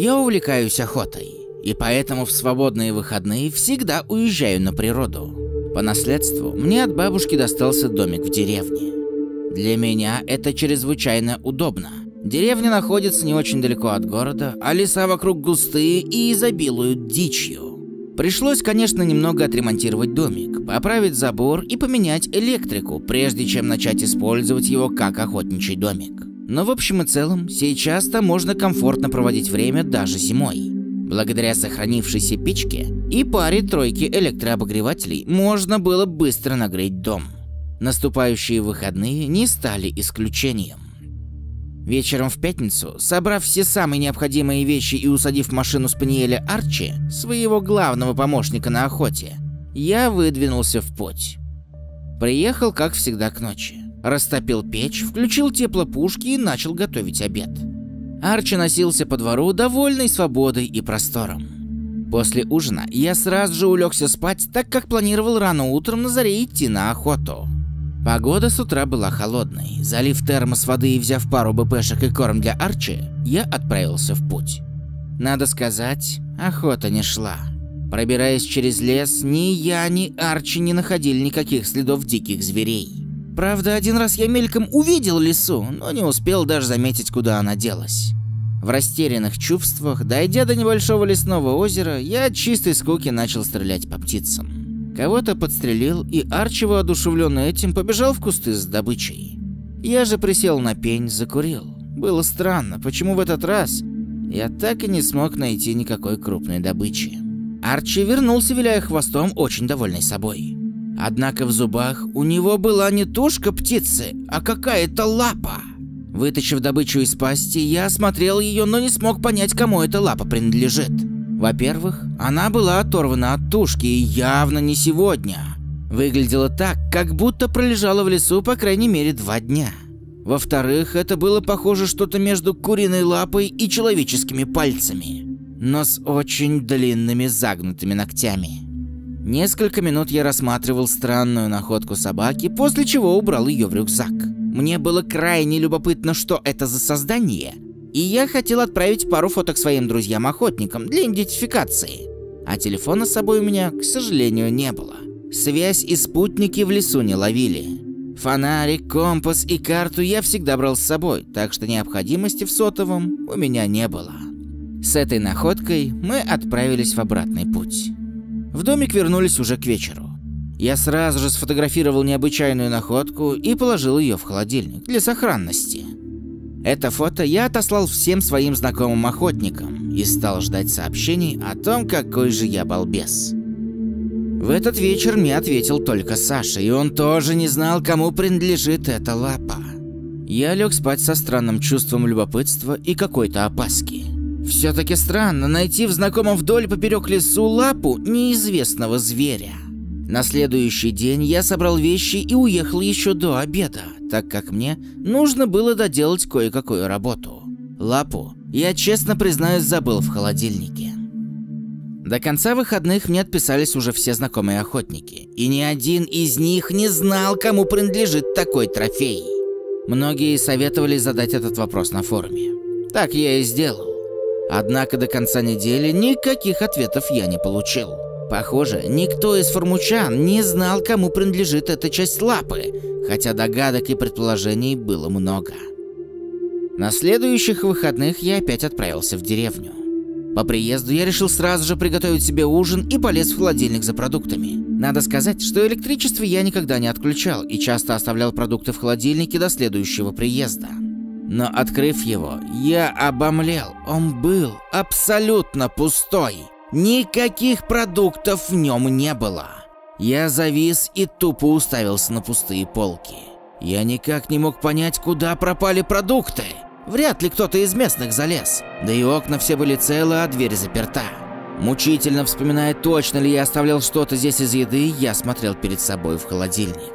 Я увлекаюсь охотой, и поэтому в свободные выходные всегда уезжаю на природу. По наследству мне от бабушки достался домик в деревне. Для меня это чрезвычайно удобно. Деревня находится не очень далеко от города, а леса вокруг густые и изобилуют дичью. Пришлось, конечно, немного отремонтировать домик, поправить забор и поменять электрику, прежде чем начать использовать его как охотничий домик. Но в общем и целом, сейчас там можно комфортно проводить время даже зимой. Благодаря сохранившейся печке и паре тройки электрообогревателей можно было быстро нагреть дом. Наступающие выходные не стали исключением. Вечером в пятницу, собрав все самые необходимые вещи и усадив машину Спаниеля Арчи, своего главного помощника на охоте, я выдвинулся в путь. Приехал, как всегда, к ночи. Растопил печь, включил теплопушки и начал готовить обед. Арчи носился по двору, довольный свободой и простором. После ужина я сразу же улегся спать, так как планировал рано утром на заре идти на охоту. Погода с утра была холодной. Залив термос воды и взяв пару БПшек и корм для Арчи, я отправился в путь. Надо сказать, охота не шла. Пробираясь через лес, ни я, ни Арчи не находили никаких следов диких зверей. Правда, один раз я мельком увидел лису, но не успел даже заметить, куда она делась. В растерянных чувствах, дойдя до небольшого лесного озера, я от чистой скуки начал стрелять по птицам. Кого-то подстрелил, и Арчи, воодушевленный этим, побежал в кусты с добычей. Я же присел на пень, закурил. Было странно, почему в этот раз я так и не смог найти никакой крупной добычи. Арчи вернулся, виляя хвостом, очень довольный собой. Однако в зубах у него была не тушка птицы, а какая-то лапа. Вытащив добычу из пасти, я осмотрел ее, но не смог понять, кому эта лапа принадлежит. Во-первых, она была оторвана от тушки и явно не сегодня. Выглядела так, как будто пролежала в лесу по крайней мере два дня. Во-вторых, это было похоже что-то между куриной лапой и человеческими пальцами, но с очень длинными загнутыми ногтями. Несколько минут я рассматривал странную находку собаки, после чего убрал ее в рюкзак. Мне было крайне любопытно, что это за создание – и я хотел отправить пару фоток своим друзьям-охотникам для идентификации. А телефона с собой у меня, к сожалению, не было. Связь и спутники в лесу не ловили. Фонарик, компас и карту я всегда брал с собой, так что необходимости в сотовом у меня не было. С этой находкой мы отправились в обратный путь. В домик вернулись уже к вечеру. Я сразу же сфотографировал необычайную находку и положил ее в холодильник для сохранности. Это фото я отослал всем своим знакомым охотникам и стал ждать сообщений о том, какой же я балбес. В этот вечер мне ответил только Саша, и он тоже не знал, кому принадлежит эта лапа. Я лег спать со странным чувством любопытства и какой-то опаски. Все-таки странно найти в знакомом вдоль поперек лесу лапу неизвестного зверя. На следующий день я собрал вещи и уехал еще до обеда, так как мне нужно было доделать кое-какую работу. Лапу я, честно признаюсь, забыл в холодильнике. До конца выходных мне отписались уже все знакомые охотники, и ни один из них не знал, кому принадлежит такой трофей. Многие советовали задать этот вопрос на форуме. Так я и сделал. Однако до конца недели никаких ответов я не получил. Похоже, никто из формучан не знал, кому принадлежит эта часть лапы, хотя догадок и предположений было много. На следующих выходных я опять отправился в деревню. По приезду я решил сразу же приготовить себе ужин и полез в холодильник за продуктами. Надо сказать, что электричество я никогда не отключал и часто оставлял продукты в холодильнике до следующего приезда. Но открыв его, я обомлел. Он был абсолютно пустой. Никаких продуктов в нем не было. Я завис и тупо уставился на пустые полки. Я никак не мог понять, куда пропали продукты. Вряд ли кто-то из местных залез. Да и окна все были целы, а дверь заперта. Мучительно вспоминая, точно ли я оставлял что-то здесь из еды, я смотрел перед собой в холодильник.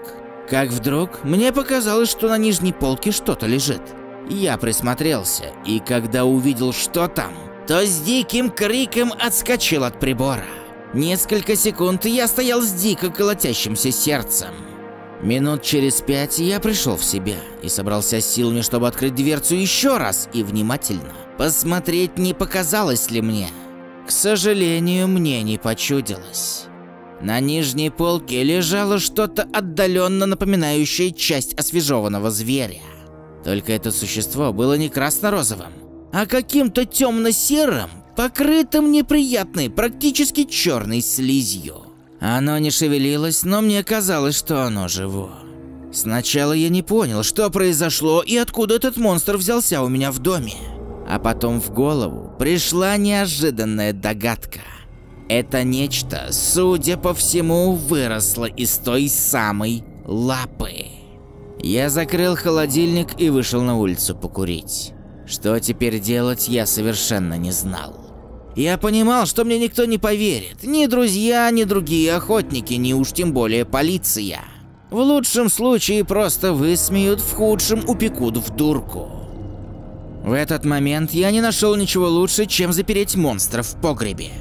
Как вдруг мне показалось, что на нижней полке что-то лежит. Я присмотрелся, и когда увидел, что там, то с диким криком отскочил от прибора. Несколько секунд я стоял с дико колотящимся сердцем. Минут через пять я пришел в себя и собрался силами, чтобы открыть дверцу еще раз и внимательно посмотреть, не показалось ли мне. К сожалению, мне не почудилось. На нижней полке лежало что-то отдаленно напоминающее часть освежеванного зверя. Только это существо было не красно-розовым, а каким-то темно-серым, покрытым неприятной, практически черной слизью. Оно не шевелилось, но мне казалось, что оно живо. Сначала я не понял, что произошло и откуда этот монстр взялся у меня в доме. А потом в голову пришла неожиданная догадка – это нечто, судя по всему, выросло из той самой лапы. Я закрыл холодильник и вышел на улицу покурить. Что теперь делать, я совершенно не знал. Я понимал, что мне никто не поверит. Ни друзья, ни другие охотники, ни уж тем более полиция. В лучшем случае просто высмеют, в худшем упекут в дурку. В этот момент я не нашел ничего лучше, чем запереть монстра в погребе.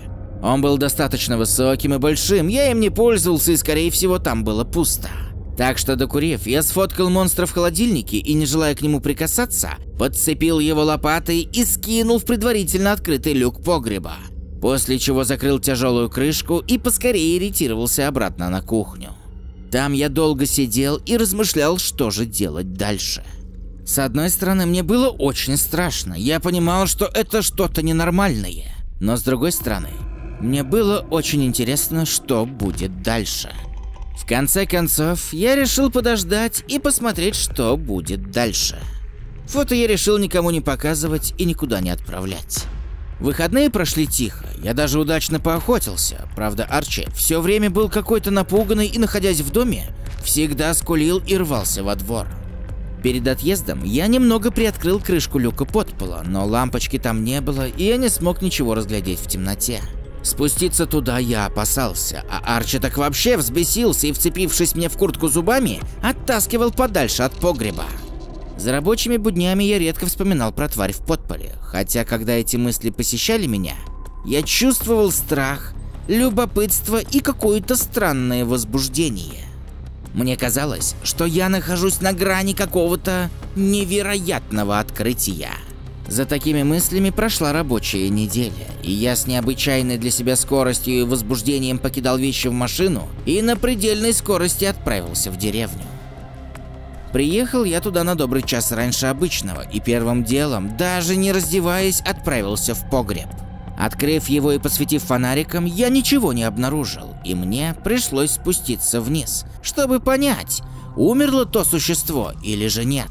Он был достаточно высоким и большим, я им не пользовался и скорее всего там было пусто. Так что докурив, я сфоткал монстра в холодильнике и, не желая к нему прикасаться, подцепил его лопатой и скинул в предварительно открытый люк погреба. После чего закрыл тяжелую крышку и поскорее ретировался обратно на кухню. Там я долго сидел и размышлял, что же делать дальше. С одной стороны, мне было очень страшно. Я понимал, что это что-то ненормальное. Но с другой стороны, мне было очень интересно, что будет дальше. В конце концов, я решил подождать и посмотреть, что будет дальше. Фото я решил никому не показывать и никуда не отправлять. Выходные прошли тихо, я даже удачно поохотился. Правда, Арчи все время был какой-то напуганный и, находясь в доме, всегда скулил и рвался во двор. Перед отъездом я немного приоткрыл крышку люка подпола, но лампочки там не было, и я не смог ничего разглядеть в темноте. Спуститься туда я опасался, а Арчи так вообще взбесился и, вцепившись мне в куртку зубами, оттаскивал подальше от погреба. За рабочими буднями я редко вспоминал про тварь в подполе, хотя когда эти мысли посещали меня, я чувствовал страх, любопытство и какое-то странное возбуждение. Мне казалось, что я нахожусь на грани какого-то невероятного открытия. За такими мыслями прошла рабочая неделя, и я с необычайной для себя скоростью и возбуждением покидал вещи в машину и на предельной скорости отправился в деревню. Приехал я туда на добрый час раньше обычного, и первым делом, даже не раздеваясь, отправился в погреб. Открыв его и посветив фонариком, я ничего не обнаружил, и мне пришлось спуститься вниз, чтобы понять, умерло то существо или же нет.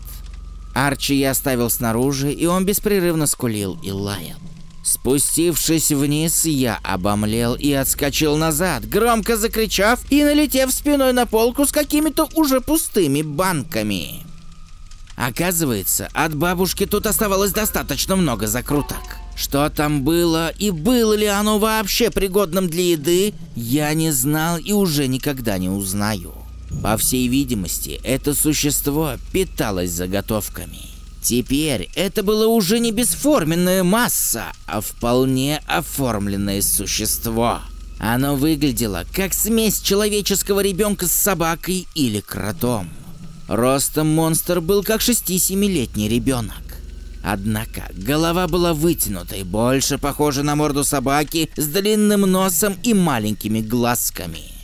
Арчи я оставил снаружи, и он беспрерывно скулил и лаял. Спустившись вниз, я обомлел и отскочил назад, громко закричав и налетев спиной на полку с какими-то уже пустыми банками. Оказывается, от бабушки тут оставалось достаточно много закруток. Что там было и было ли оно вообще пригодным для еды, я не знал и уже никогда не узнаю. По всей видимости, это существо питалось заготовками. Теперь это было уже не бесформенная масса, а вполне оформленное существо. Оно выглядело как смесь человеческого ребенка с собакой или кротом. Ростом монстр был как 6-7-летний ребенок. Однако голова была вытянутой, больше похожа на морду собаки с длинным носом и маленькими глазками.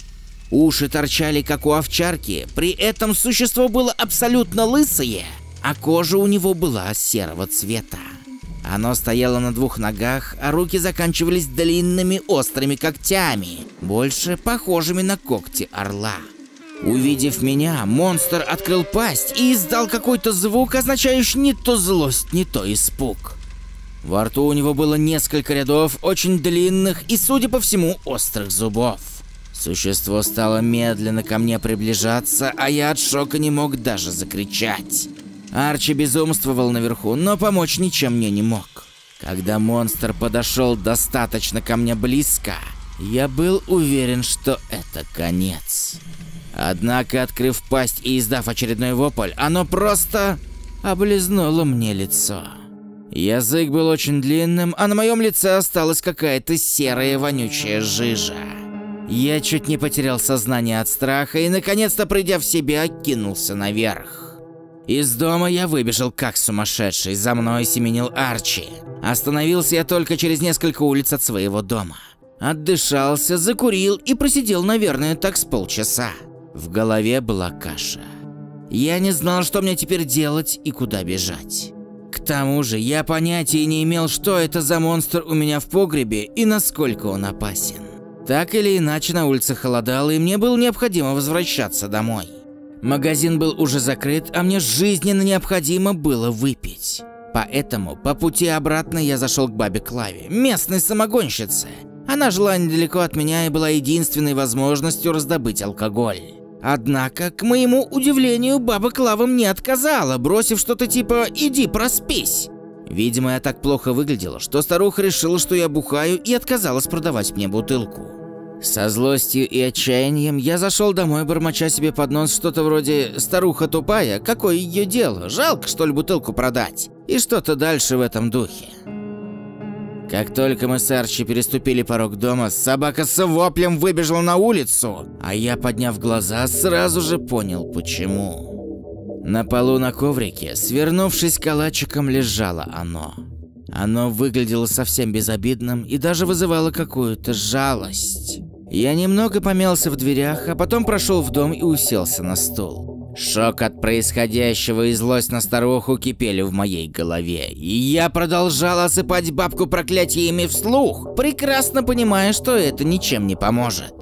Уши торчали, как у овчарки, при этом существо было абсолютно лысое, а кожа у него была серого цвета. Оно стояло на двух ногах, а руки заканчивались длинными острыми когтями, больше похожими на когти орла. Увидев меня, монстр открыл пасть и издал какой-то звук, означающий не то злость, не то испуг. Во рту у него было несколько рядов очень длинных и, судя по всему, острых зубов. Существо стало медленно ко мне приближаться, а я от шока не мог даже закричать. Арчи безумствовал наверху, но помочь ничем мне не мог. Когда монстр подошел достаточно ко мне близко, я был уверен, что это конец. Однако, открыв пасть и издав очередной вопль, оно просто облизнуло мне лицо. Язык был очень длинным, а на моем лице осталась какая-то серая вонючая жижа. Я чуть не потерял сознание от страха и, наконец-то придя в себя, кинулся наверх. Из дома я выбежал как сумасшедший, за мной семенил Арчи. Остановился я только через несколько улиц от своего дома. Отдышался, закурил и просидел, наверное, так с полчаса. В голове была каша. Я не знал, что мне теперь делать и куда бежать. К тому же я понятия не имел, что это за монстр у меня в погребе и насколько он опасен. Так или иначе на улице холодало и мне было необходимо возвращаться домой. Магазин был уже закрыт, а мне жизненно необходимо было выпить. Поэтому по пути обратно я зашел к бабе Клаве, местной самогонщице. Она жила недалеко от меня и была единственной возможностью раздобыть алкоголь. Однако, к моему удивлению, баба Клава мне отказала, бросив что-то типа «иди проспись». Видимо, я так плохо выглядела, что старуха решила, что я бухаю и отказалась продавать мне бутылку. Со злостью и отчаянием я зашел домой, бормоча себе под нос что-то вроде «старуха тупая, какое ее дело, жалко что ли бутылку продать?» и что-то дальше в этом духе. Как только мы с Арчи переступили порог дома, собака с воплем выбежала на улицу, а я, подняв глаза, сразу же понял, почему. На полу на коврике, свернувшись калачиком, лежало оно. Оно выглядело совсем безобидным и даже вызывало какую-то жалость. Я немного помялся в дверях, а потом прошел в дом и уселся на стул. Шок от происходящего и злость на старуху кипели в моей голове, и я продолжал осыпать бабку проклятиями вслух, прекрасно понимая, что это ничем не поможет.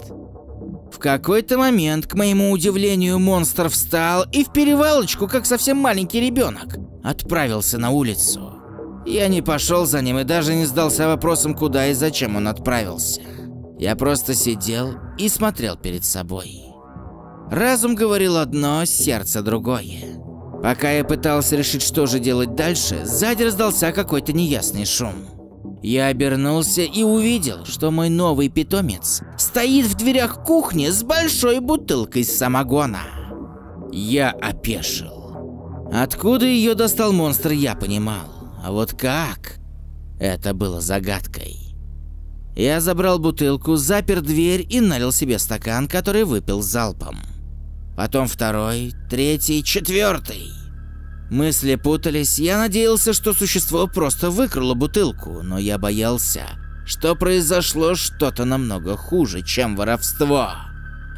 В какой-то момент, к моему удивлению, монстр встал и в перевалочку, как совсем маленький ребенок, отправился на улицу. Я не пошел за ним и даже не задался вопросом, куда и зачем он отправился. Я просто сидел и смотрел перед собой. Разум говорил одно, сердце другое. Пока я пытался решить, что же делать дальше, сзади раздался какой-то неясный шум. Я обернулся и увидел, что мой новый питомец стоит в дверях кухни с большой бутылкой самогона. Я опешил. Откуда ее достал монстр, я понимал. А вот как? Это было загадкой. Я забрал бутылку, запер дверь и налил себе стакан, который выпил залпом. Потом второй, третий, четвертый. Мысли путались, я надеялся, что существо просто выкрало бутылку, но я боялся, что произошло что-то намного хуже, чем воровство.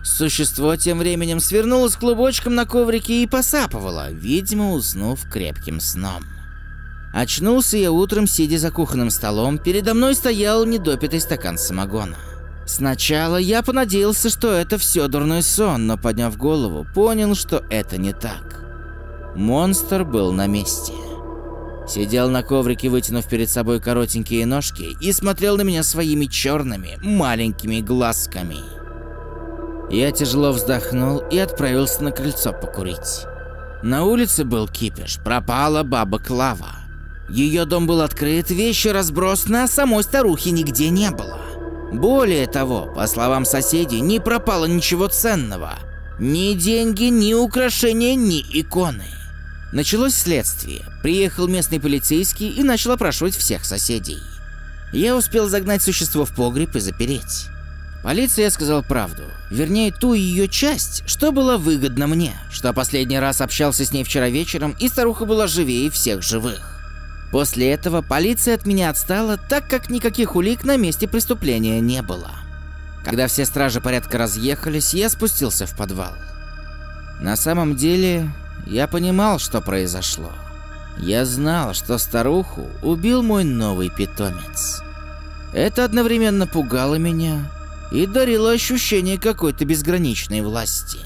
Существо тем временем свернулось клубочком на коврике и посапывало, видимо, уснув крепким сном. Очнулся я утром, сидя за кухонным столом, передо мной стоял недопитый стакан самогона. Сначала я понадеялся, что это все дурной сон, но подняв голову, понял, что это не так. Монстр был на месте. Сидел на коврике, вытянув перед собой коротенькие ножки и смотрел на меня своими черными маленькими глазками. Я тяжело вздохнул и отправился на крыльцо покурить. На улице был кипиш, пропала баба Клава. Ее дом был открыт, вещи разбросаны, а самой старухи нигде не было. Более того, по словам соседей, не пропало ничего ценного. Ни деньги, ни украшения, ни иконы. Началось следствие. Приехал местный полицейский и начал опрашивать всех соседей. Я успел загнать существо в погреб и запереть. Полиция сказал правду. Вернее, ту ее часть, что было выгодно мне. Что последний раз общался с ней вчера вечером, и старуха была живее всех живых. После этого полиция от меня отстала, так как никаких улик на месте преступления не было. Когда все стражи порядка разъехались, я спустился в подвал. На самом деле, я понимал, что произошло. Я знал, что старуху убил мой новый питомец. Это одновременно пугало меня и дарило ощущение какой-то безграничной власти.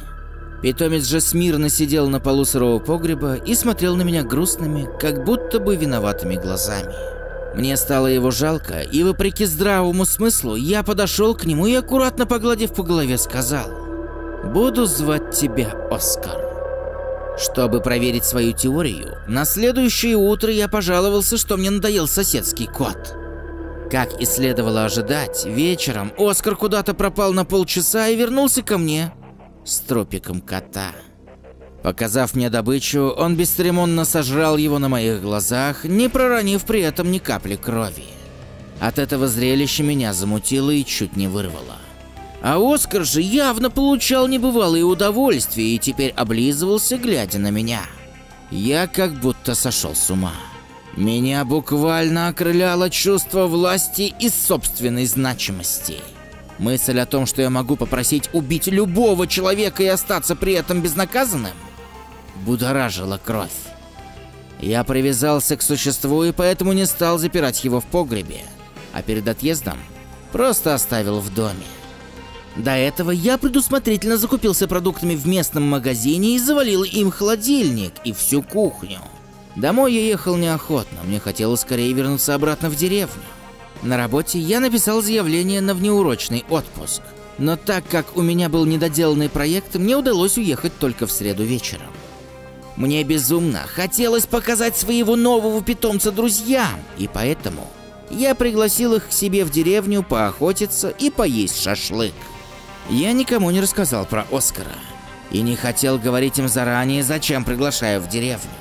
Питомец же смирно сидел на полу сырого погреба и смотрел на меня грустными, как будто бы виноватыми глазами. Мне стало его жалко, и вопреки здравому смыслу, я подошел к нему и, аккуратно погладив по голове, сказал «Буду звать тебя Оскар». Чтобы проверить свою теорию, на следующее утро я пожаловался, что мне надоел соседский кот. Как и следовало ожидать, вечером Оскар куда-то пропал на полчаса и вернулся ко мне с тропиком кота. Показав мне добычу, он бесцеремонно сожрал его на моих глазах, не проронив при этом ни капли крови. От этого зрелища меня замутило и чуть не вырвало. А Оскар же явно получал небывалые удовольствия и теперь облизывался, глядя на меня. я как будто сошел с ума. Меня буквально окрыляло чувство власти и собственной значимости. Мысль о том, что я могу попросить убить любого человека и остаться при этом безнаказанным, будоражила кровь. Я привязался к существу и поэтому не стал запирать его в погребе, а перед отъездом просто оставил в доме. До этого я предусмотрительно закупился продуктами в местном магазине и завалил им холодильник и всю кухню. Домой я ехал неохотно, мне хотелось скорее вернуться обратно в деревню. На работе я написал заявление на внеурочный отпуск. Но так как у меня был недоделанный проект, мне удалось уехать только в среду вечером. Мне безумно хотелось показать своего нового питомца друзьям, и поэтому я пригласил их к себе в деревню поохотиться и поесть шашлык. Я никому не рассказал про Оскара и не хотел говорить им заранее, зачем приглашаю в деревню.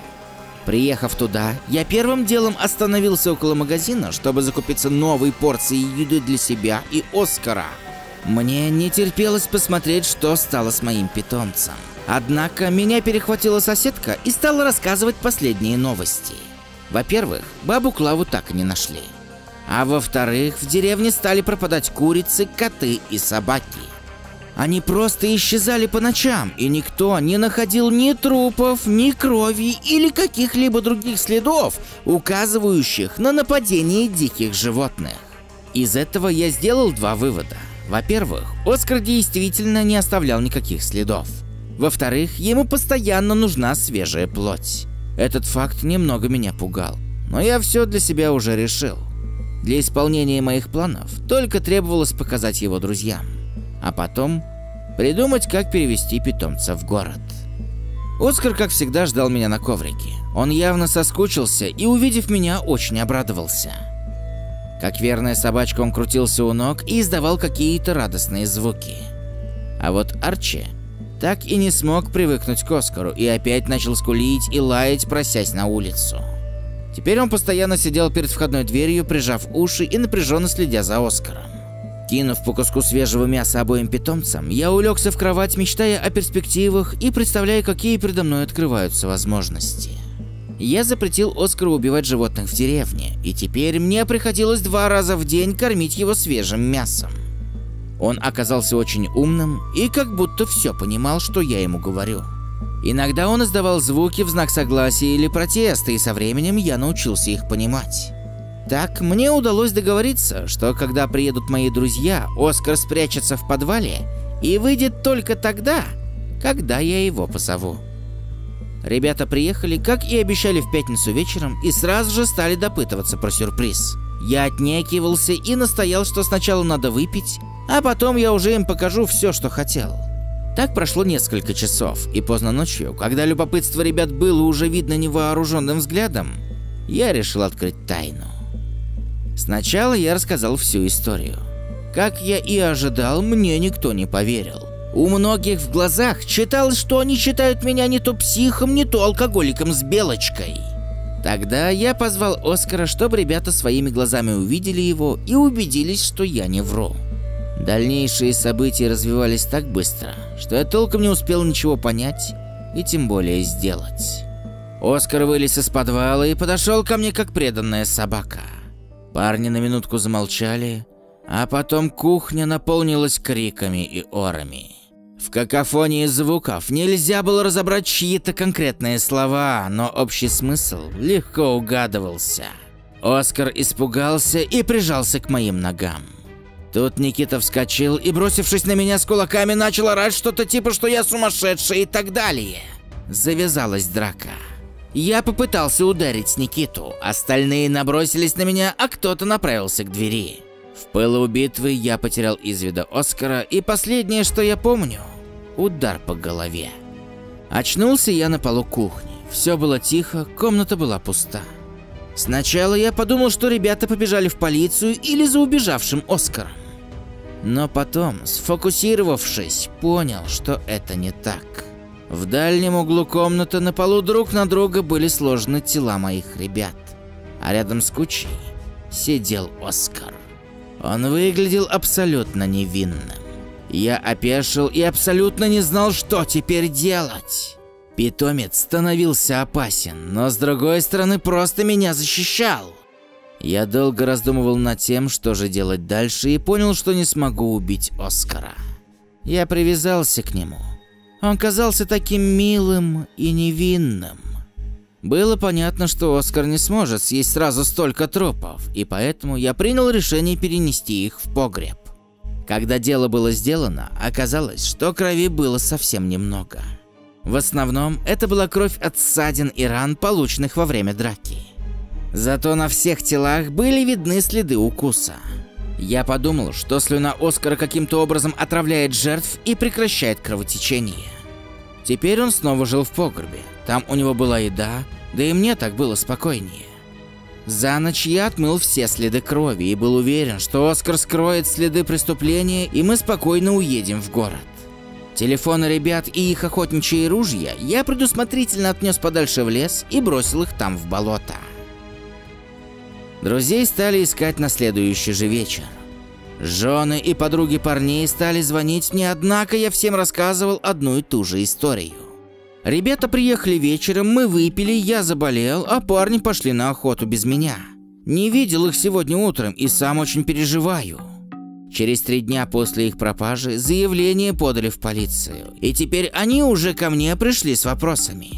Приехав туда, я первым делом остановился около магазина, чтобы закупиться новой порцией еды для себя и Оскара. Мне не терпелось посмотреть, что стало с моим питомцем. Однако меня перехватила соседка и стала рассказывать последние новости. Во-первых, бабу Клаву так и не нашли. А во-вторых, в деревне стали пропадать курицы, коты и собаки. Они просто исчезали по ночам, и никто не находил ни трупов, ни крови или каких-либо других следов, указывающих на нападение диких животных. Из этого я сделал два вывода. Во-первых, Оскар действительно не оставлял никаких следов. Во-вторых, ему постоянно нужна свежая плоть. Этот факт немного меня пугал, но я все для себя уже решил. Для исполнения моих планов только требовалось показать его друзьям а потом придумать, как перевести питомца в город. Оскар, как всегда, ждал меня на коврике. Он явно соскучился и, увидев меня, очень обрадовался. Как верная собачка, он крутился у ног и издавал какие-то радостные звуки. А вот Арчи так и не смог привыкнуть к Оскару и опять начал скулить и лаять, просясь на улицу. Теперь он постоянно сидел перед входной дверью, прижав уши и напряженно следя за Оскаром. Кинув по куску свежего мяса обоим питомцам, я улегся в кровать, мечтая о перспективах и представляя, какие передо мной открываются возможности. Я запретил Оскару убивать животных в деревне, и теперь мне приходилось два раза в день кормить его свежим мясом. Он оказался очень умным и как будто все понимал, что я ему говорю. Иногда он издавал звуки в знак согласия или протеста, и со временем я научился их понимать. Так, мне удалось договориться, что когда приедут мои друзья, Оскар спрячется в подвале и выйдет только тогда, когда я его позову. Ребята приехали, как и обещали в пятницу вечером, и сразу же стали допытываться про сюрприз. Я отнекивался и настоял, что сначала надо выпить, а потом я уже им покажу все, что хотел. Так прошло несколько часов, и поздно ночью, когда любопытство ребят было уже видно невооруженным взглядом, я решил открыть тайну. Сначала я рассказал всю историю. Как я и ожидал, мне никто не поверил. У многих в глазах читалось, что они считают меня не то психом, не то алкоголиком с белочкой. Тогда я позвал Оскара, чтобы ребята своими глазами увидели его и убедились, что я не вру. Дальнейшие события развивались так быстро, что я толком не успел ничего понять и тем более сделать. Оскар вылез из подвала и подошел ко мне как преданная собака. Парни на минутку замолчали, а потом кухня наполнилась криками и орами. В какофонии звуков нельзя было разобрать чьи-то конкретные слова, но общий смысл легко угадывался. Оскар испугался и прижался к моим ногам. Тут Никита вскочил и, бросившись на меня с кулаками, начал орать что-то типа, что я сумасшедший и так далее. Завязалась драка. Я попытался ударить Никиту, остальные набросились на меня, а кто-то направился к двери. В пылу битвы я потерял из вида Оскара, и последнее, что я помню – удар по голове. Очнулся я на полу кухни. Все было тихо, комната была пуста. Сначала я подумал, что ребята побежали в полицию или за убежавшим Оскаром. Но потом, сфокусировавшись, понял, что это не так. В дальнем углу комнаты на полу друг на друга были сложены тела моих ребят. А рядом с кучей сидел Оскар. Он выглядел абсолютно невинным. Я опешил и абсолютно не знал, что теперь делать. Питомец становился опасен, но с другой стороны просто меня защищал. Я долго раздумывал над тем, что же делать дальше, и понял, что не смогу убить Оскара. Я привязался к нему. Он казался таким милым и невинным. Было понятно, что Оскар не сможет съесть сразу столько трупов, и поэтому я принял решение перенести их в погреб. Когда дело было сделано, оказалось, что крови было совсем немного. В основном это была кровь от ссадин и ран, полученных во время драки. Зато на всех телах были видны следы укуса. Я подумал, что слюна Оскара каким-то образом отравляет жертв и прекращает кровотечение. Теперь он снова жил в погребе. Там у него была еда, да и мне так было спокойнее. За ночь я отмыл все следы крови и был уверен, что Оскар скроет следы преступления, и мы спокойно уедем в город. Телефоны ребят и их охотничьи ружья я предусмотрительно отнес подальше в лес и бросил их там в болото. Друзей стали искать на следующий же вечер. Жены и подруги парней стали звонить мне, однако я всем рассказывал одну и ту же историю. Ребята приехали вечером, мы выпили, я заболел, а парни пошли на охоту без меня. Не видел их сегодня утром и сам очень переживаю. Через три дня после их пропажи заявление подали в полицию, и теперь они уже ко мне пришли с вопросами.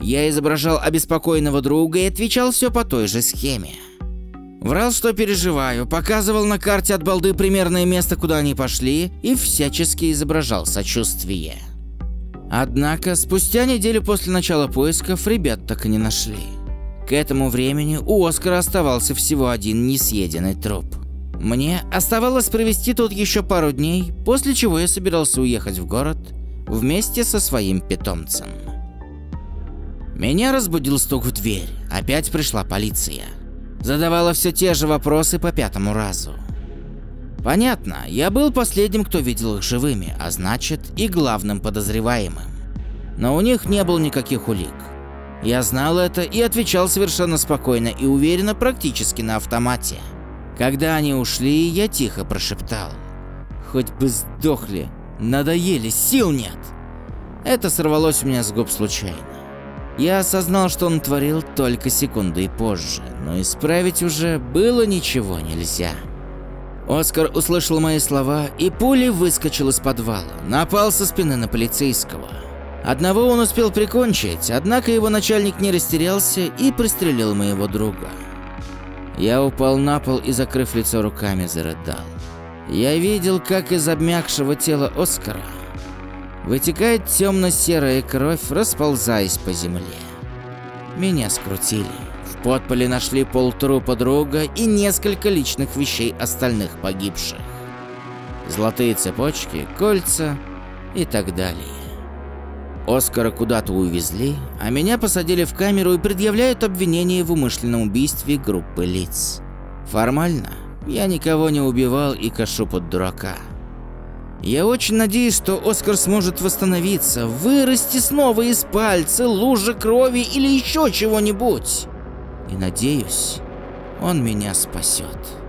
Я изображал обеспокоенного друга и отвечал все по той же схеме. Врал, что переживаю, показывал на карте от балды примерное место, куда они пошли, и всячески изображал сочувствие. Однако, спустя неделю после начала поисков, ребят так и не нашли. К этому времени у Оскара оставался всего один несъеденный труп. Мне оставалось провести тут еще пару дней, после чего я собирался уехать в город вместе со своим питомцем. Меня разбудил стук в дверь. Опять пришла полиция задавала все те же вопросы по пятому разу. Понятно, я был последним, кто видел их живыми, а значит и главным подозреваемым. Но у них не было никаких улик. Я знал это и отвечал совершенно спокойно и уверенно, практически на автомате. Когда они ушли, я тихо прошептал. «Хоть бы сдохли, надоели, сил нет!» Это сорвалось у меня с губ случайно. Я осознал, что он творил только секундой позже, но исправить уже было ничего нельзя. Оскар услышал мои слова и пулей выскочил из подвала, напал со спины на полицейского. Одного он успел прикончить, однако его начальник не растерялся и пристрелил моего друга. Я упал на пол и, закрыв лицо руками, зарыдал. Я видел, как из обмякшего тела Оскара Вытекает темно-серая кровь, расползаясь по земле. Меня скрутили. В подполе нашли полтрупа друга и несколько личных вещей остальных погибших. Золотые цепочки, кольца и так далее. Оскара куда-то увезли, а меня посадили в камеру и предъявляют обвинение в умышленном убийстве группы лиц. Формально я никого не убивал и кашу под дурака. Я очень надеюсь, что Оскар сможет восстановиться, вырасти снова из пальца, лужи крови или еще чего-нибудь. И надеюсь, он меня спасет.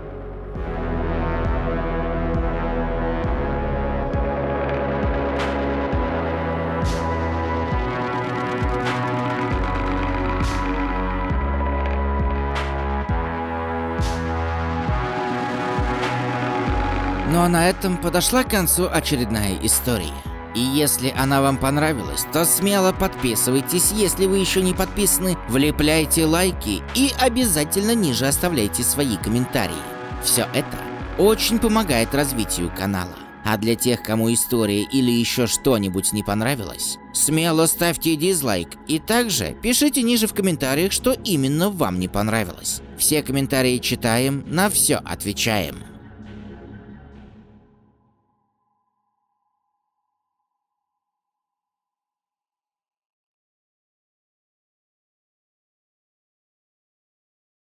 Ну а на этом подошла к концу очередная история. И если она вам понравилась, то смело подписывайтесь, если вы еще не подписаны, влепляйте лайки и обязательно ниже оставляйте свои комментарии. Все это очень помогает развитию канала. А для тех, кому история или еще что-нибудь не понравилось, смело ставьте дизлайк и также пишите ниже в комментариях, что именно вам не понравилось. Все комментарии читаем, на все отвечаем.